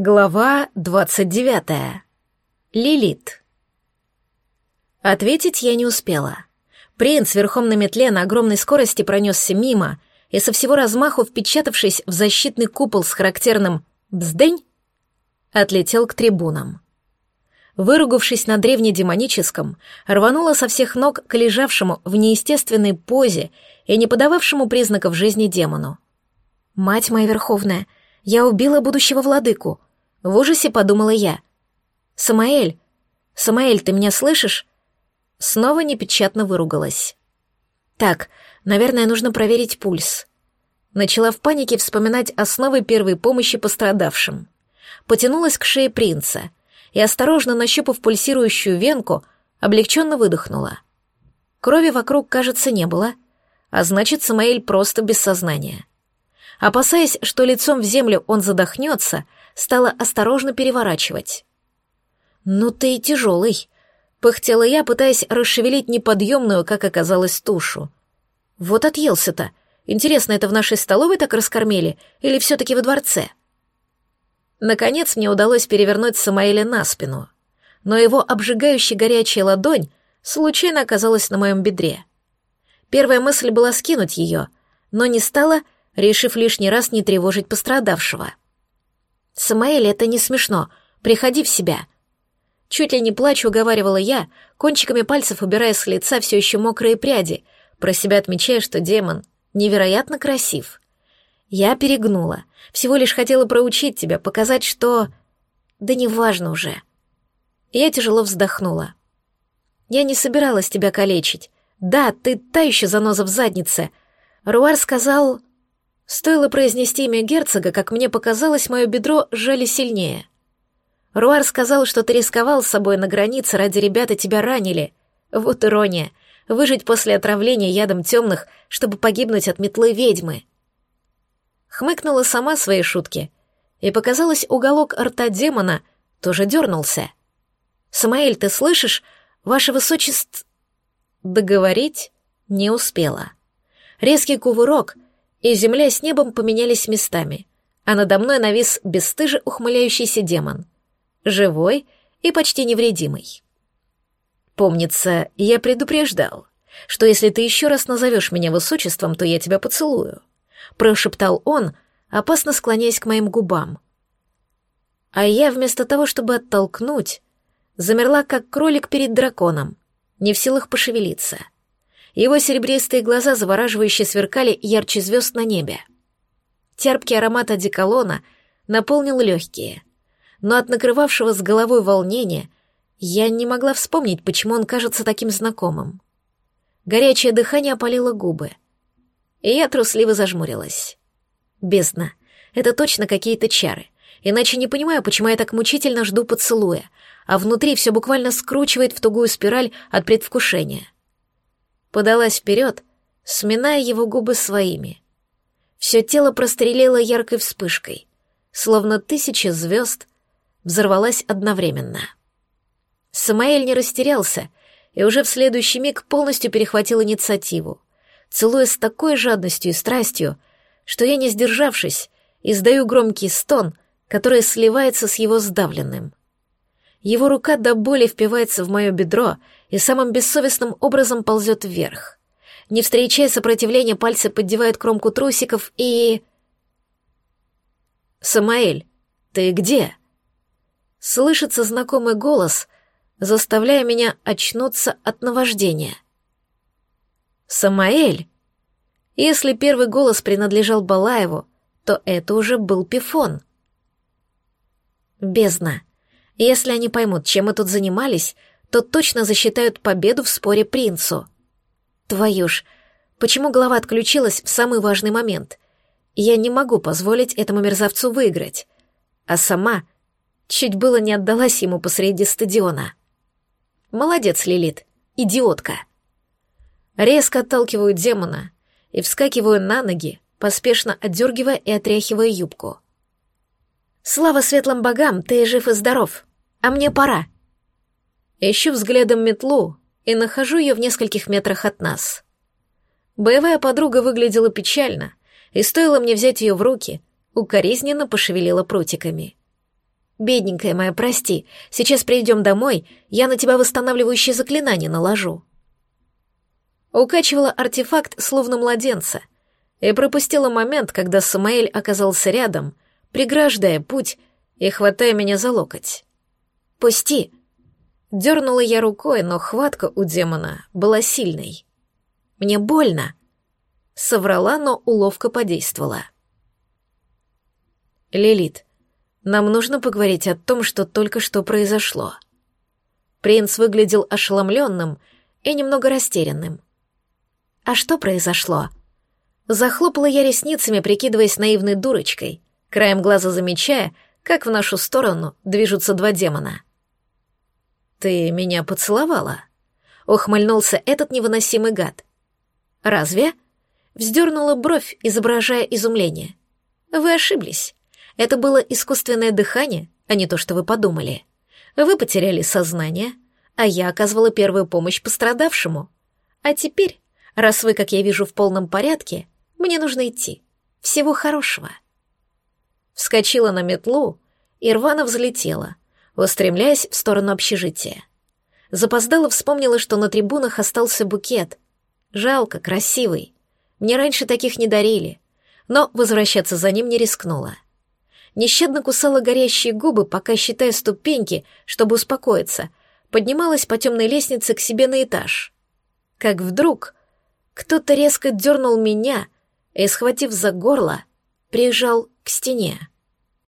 Глава двадцать девятая. Лилит. Ответить я не успела. Принц верхом на метле на огромной скорости пронесся мимо и со всего размаху, впечатавшись в защитный купол с характерным «бздень», отлетел к трибунам. Выругавшись на древнедемоническом, рванула со всех ног к лежавшему в неестественной позе и не подававшему признаков жизни демону. «Мать моя верховная, я убила будущего владыку», в ужасе подумала я. «Самаэль! Самаэль, ты меня слышишь?» Снова непечатно выругалась. «Так, наверное, нужно проверить пульс». Начала в панике вспоминать основы первой помощи пострадавшим. Потянулась к шее принца и, осторожно нащупав пульсирующую венку, облегченно выдохнула. Крови вокруг, кажется, не было, а значит, Самаэль просто без сознания. Опасаясь, что лицом в землю он задохнется, стала осторожно переворачивать. «Ну ты и тяжелый», — пыхтела я, пытаясь расшевелить неподъемную, как оказалось, тушу. «Вот отъелся-то. Интересно, это в нашей столовой так раскормили или все-таки во дворце?» Наконец мне удалось перевернуть Самаэля на спину, но его обжигающая горячая ладонь случайно оказалась на моем бедре. Первая мысль была скинуть ее, но не стала, решив лишний раз не тревожить пострадавшего. «Самаэль, это не смешно. Приходи в себя». Чуть ли не плачу, уговаривала я, кончиками пальцев убирая с лица все еще мокрые пряди, про себя отмечая, что демон невероятно красив. Я перегнула. Всего лишь хотела проучить тебя, показать, что... Да неважно уже. Я тяжело вздохнула. Я не собиралась тебя калечить. Да, ты та еще заноза в заднице. Руар сказал... Стоило произнести имя герцога, как мне показалось, мое бедро сжали сильнее. Руар сказал, что ты рисковал с собой на границе ради ребят и тебя ранили. Вот ирония. Выжить после отравления ядом темных, чтобы погибнуть от метлы ведьмы. Хмыкнула сама своей шутки, и показалось, уголок рта демона тоже дернулся. «Самаэль, ты слышишь? Ваше высочество...» Договорить не успела. Резкий кувырок — и земля с небом поменялись местами, а надо мной навис бесстыже ухмыляющийся демон. Живой и почти невредимый. Помнится, я предупреждал, что если ты еще раз назовешь меня высочеством, то я тебя поцелую. Прошептал он, опасно склоняясь к моим губам. А я вместо того, чтобы оттолкнуть, замерла, как кролик перед драконом, не в силах пошевелиться — его серебристые глаза завораживающе сверкали ярче звезд на небе. Терпкий аромат одеколона наполнил легкие. Но от накрывавшего с головой волнения я не могла вспомнить, почему он кажется таким знакомым. Горячее дыхание опалило губы. И я трусливо зажмурилась. Бездна. Это точно какие-то чары. Иначе не понимаю, почему я так мучительно жду поцелуя, а внутри все буквально скручивает в тугую спираль от предвкушения подалась вперед, сминая его губы своими. Все тело прострелило яркой вспышкой, словно тысяча звезд взорвалась одновременно. Самаэль не растерялся и уже в следующий миг полностью перехватил инициативу, целуя с такой жадностью и страстью, что я, не сдержавшись, издаю громкий стон, который сливается с его сдавленным. Его рука до боли впивается в мое бедро и самым бессовестным образом ползет вверх. Не встречая сопротивления, пальцы поддевают кромку трусиков и... «Самаэль, ты где?» Слышится знакомый голос, заставляя меня очнуться от наваждения. «Самаэль?» Если первый голос принадлежал Балаеву, то это уже был Пифон. Бездна. Если они поймут, чем мы тут занимались, то точно засчитают победу в споре принцу. Твою ж, почему голова отключилась в самый важный момент? Я не могу позволить этому мерзавцу выиграть. А сама чуть было не отдалась ему посреди стадиона. Молодец, Лилит, идиотка. Резко отталкиваю демона и вскакиваю на ноги, поспешно отдергивая и отряхивая юбку. Слава светлым богам, ты жив и здоров. А мне пора. Ищу взглядом метлу и нахожу ее в нескольких метрах от нас. Боевая подруга выглядела печально, и стоило мне взять ее в руки, укоризненно пошевелила прутиками. Бедненькая моя, прости. Сейчас придем домой, я на тебя восстанавливающее заклинание наложу. Укачивала артефакт, словно младенца, и пропустила момент, когда Самаэль оказался рядом, преграждая путь и хватая меня за локоть. «Пусти!» Дернула я рукой, но хватка у демона была сильной. «Мне больно!» Соврала, но уловка подействовала. «Лилит, нам нужно поговорить о том, что только что произошло». Принц выглядел ошеломленным и немного растерянным. «А что произошло?» Захлопала я ресницами, прикидываясь наивной дурочкой, краем глаза замечая, как в нашу сторону движутся два демона. «Ты меня поцеловала?» — ухмыльнулся этот невыносимый гад. «Разве?» — вздернула бровь, изображая изумление. «Вы ошиблись. Это было искусственное дыхание, а не то, что вы подумали. Вы потеряли сознание, а я оказывала первую помощь пострадавшему. А теперь, раз вы, как я вижу, в полном порядке, мне нужно идти. Всего хорошего. Вскочила на метлу и рвано взлетела, устремляясь в сторону общежития. Запоздала вспомнила, что на трибунах остался букет. Жалко, красивый. Мне раньше таких не дарили, но возвращаться за ним не рискнула. — нещадно кусала горящие губы, пока, считая ступеньки, чтобы успокоиться, поднималась по темной лестнице к себе на этаж. Как вдруг кто-то резко дернул меня и, схватив за горло, прижал к стене.